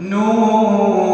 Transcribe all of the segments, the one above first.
يوم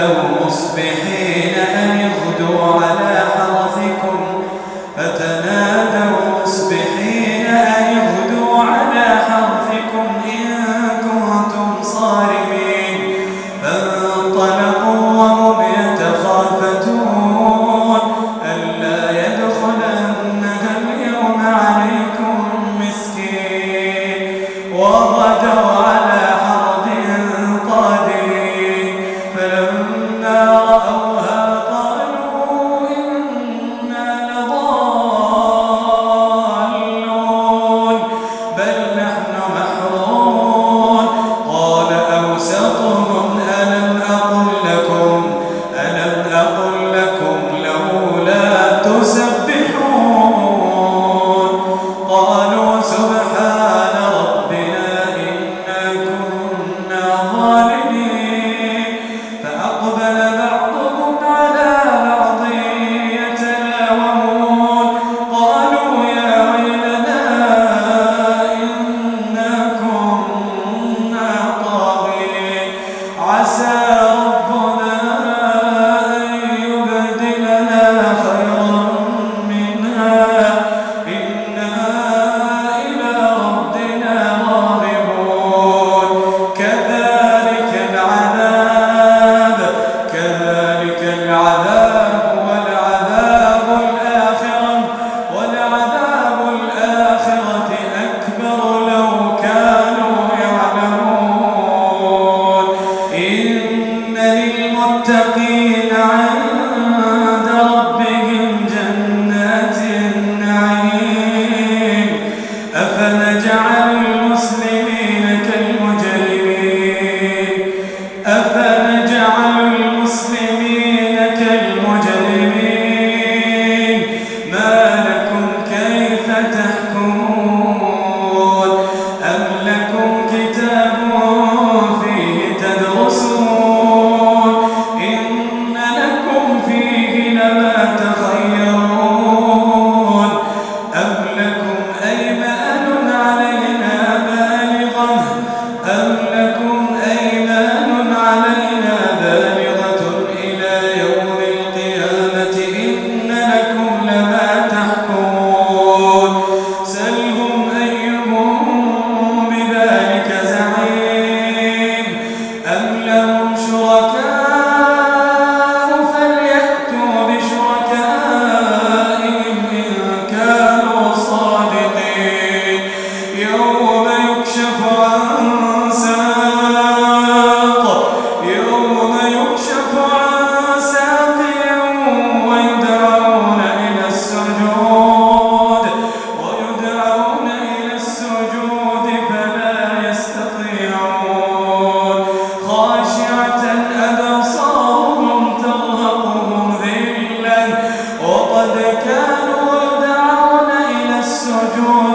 يكشف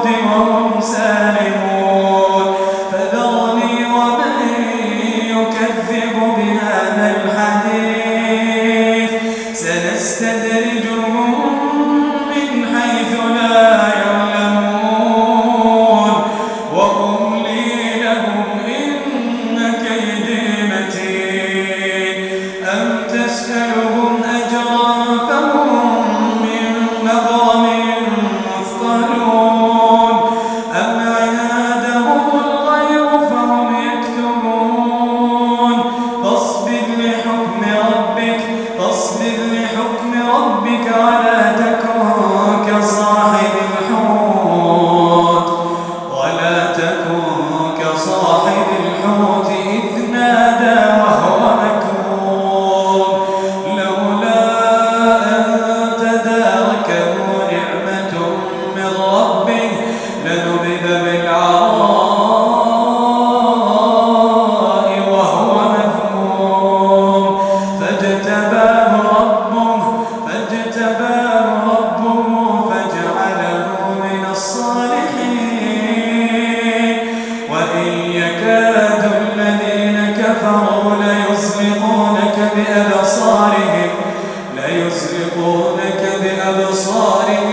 وهم سالمون ربك على ليزلقونك بأبصارهم ليزلقونك بأبصارهم.